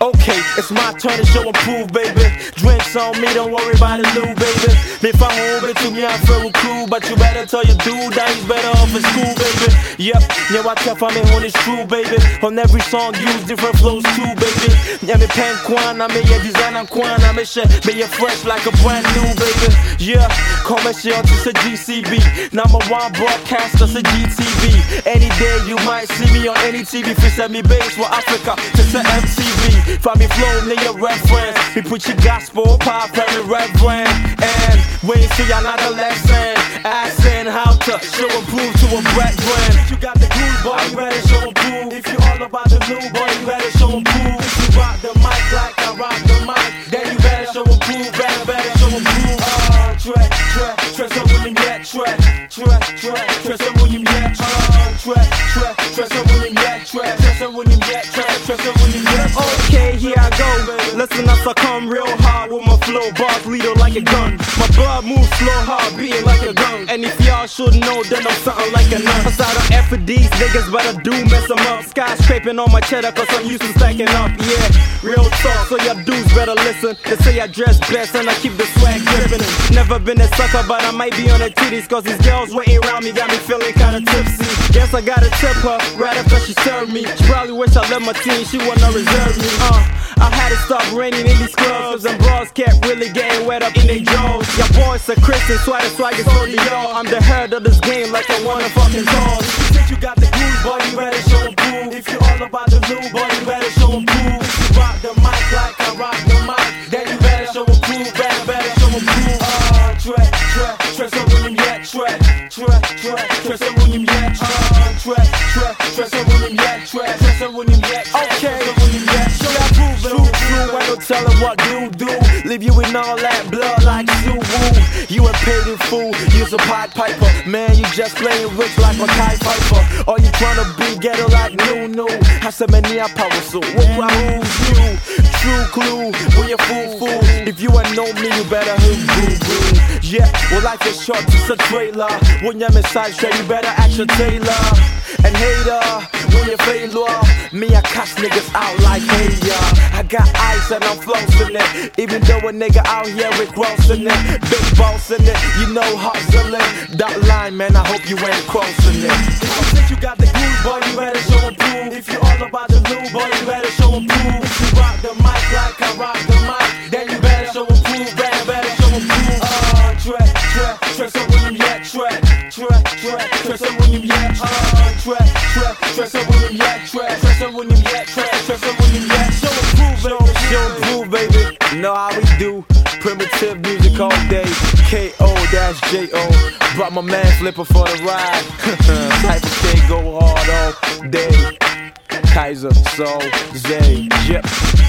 Okay, it's my turn to show and prove, baby. Drinks on me, don't worry about the loot, baby. If I'm home, to me, I'm feel cool. But you better tell your dude that he's better off in school, baby. Yep, yeah, I tell me on it's true, baby. On every song, use different flows too, baby. Yeah, me pen quan, I mean, yeah, design I'm quan, I mean, shit, be you fresh like a brand new, baby. Yeah, commercial to a GCB. Number one broadcaster a GTV. Any day you might see me on any TV, for send me base for Africa to the MTV. Find me flow near your reference. We put your gospel, pop and reverend. And wait till another lesson. Asking how to show and prove to a brethren. If you got the groove, boy, you better show and prove. If you all about the new, boy, you better show and prove. If you rock the mic like I rock the mic, then you better show and prove. Better, better show and prove. Uh, track, track, track, so you get track, track, track, track, so when you get uh, track, track, track, so when you get track, track, so when you track, track, so when you get Okay, here I go. Listen, I succumb real like a gun. My blood moves slow, hard beating like a gun. And if y'all should know, then I'm something like a nun. Aside of F these niggas, but I do mess them up. Skyscraping on my cheddar, cause I'm used to stacking up. Yeah, real talk, so y'all dudes better listen. They say I dress best and I keep the swag dripping. Never been a sucker, but I might be on the titties, cause these girls waiting around me got me feeling kinda tipsy. Guess I gotta tip her right after she served me. She probably wish I left my team, she wanna reserve me. Uh, I had to stop raining in these clubs, and bras kept really getting wet up in their jaws. Your boys are Christian, swagger, swagger, so do y'all. I'm the head of this game like I wanna fucking cause. Since you got the groove, boy, you better show and prove. If you all about the blue, boy, you better show. If you rock the mic like I rock the mic, then you better show and prove. Do do. Leave you in all that blood like Sue. You a paid in fool, you's a pied piper. Man, you just playing rich like a Kai Piper. Or you tryna be ghetto like new new. Hasa many a power so what I lose you? True clue, we a fool fool. If you ain't know me, you better hook boo boo. Yeah, well life is short, just a trailer. When you're inside you better act your tailor. And hater, when you failure, me I cuss niggas out like hey yeah. I got ice and I'm flossing it. Even though a nigga out here Rick grossing it, big boss in it, you know hustling. That line, man, I hope you ain't crossing it. Since you got the groove, boy, you better show and. If you all about the blue, boy, you better show and prove. If you rock the mic like I rock the track, track, so when you get uh, track, track, track, so when you get track, track, so when you get track, track, so when you get show and prove, baby, show and prove, baby. Know how we do. Primitive music all day. K.O. dash J.O. Brought my man Flipper for the ride. Type of K go hard all day. Kaiser, Soul, Zay, yep.